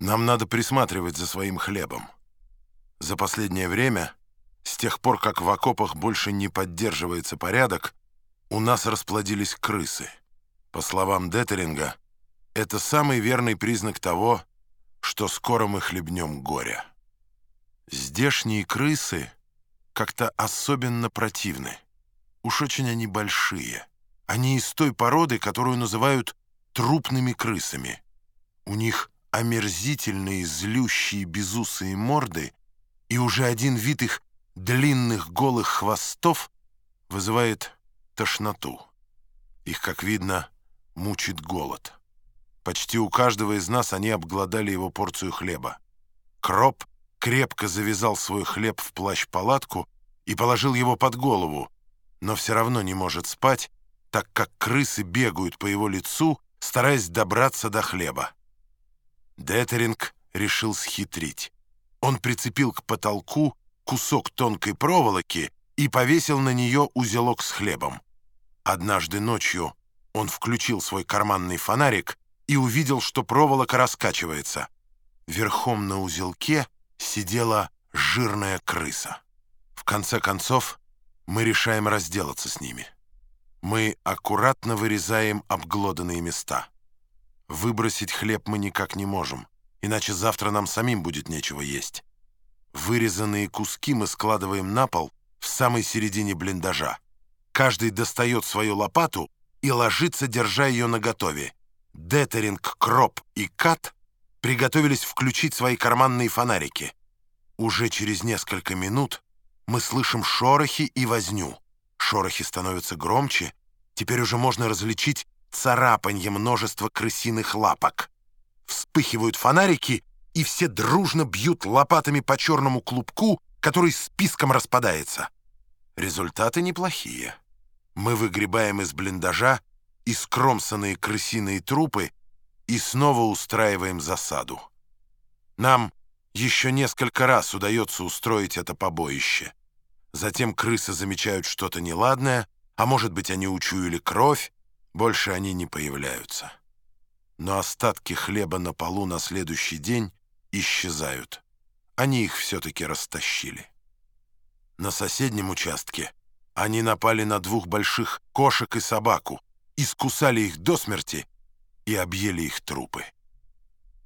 Нам надо присматривать за своим хлебом. За последнее время, с тех пор, как в окопах больше не поддерживается порядок, у нас расплодились крысы. По словам Детеринга, это самый верный признак того, что скоро мы хлебнем горя. Здешние крысы как-то особенно противны. Уж очень они большие. Они из той породы, которую называют трупными крысами. У них омерзительные, злющие, безусые морды, и уже один вид их длинных голых хвостов вызывает тошноту. Их, как видно, мучит голод. Почти у каждого из нас они обглодали его порцию хлеба. Кроп крепко завязал свой хлеб в плащ-палатку и положил его под голову, но все равно не может спать, так как крысы бегают по его лицу, стараясь добраться до хлеба. Детеринг решил схитрить. Он прицепил к потолку кусок тонкой проволоки и повесил на нее узелок с хлебом. Однажды ночью он включил свой карманный фонарик и увидел, что проволока раскачивается. Верхом на узелке сидела жирная крыса. В конце концов, мы решаем разделаться с ними. Мы аккуратно вырезаем обглоданные места. Выбросить хлеб мы никак не можем, иначе завтра нам самим будет нечего есть. Вырезанные куски мы складываем на пол в самой середине блиндажа. Каждый достает свою лопату и ложится, держа ее наготове. Детеринг, Кроп и Кат приготовились включить свои карманные фонарики. Уже через несколько минут мы слышим шорохи и возню. Шорохи становятся громче. Теперь уже можно различить царапанье множества крысиных лапок. Вспыхивают фонарики, и все дружно бьют лопатами по черному клубку, который списком распадается. Результаты неплохие. Мы выгребаем из блиндажа искромсанные крысиные трупы и снова устраиваем засаду. Нам еще несколько раз удается устроить это побоище. Затем крысы замечают что-то неладное, а может быть, они учуяли кровь, больше они не появляются. Но остатки хлеба на полу на следующий день исчезают. Они их все-таки растащили. На соседнем участке они напали на двух больших кошек и собаку, искусали их до смерти и объели их трупы.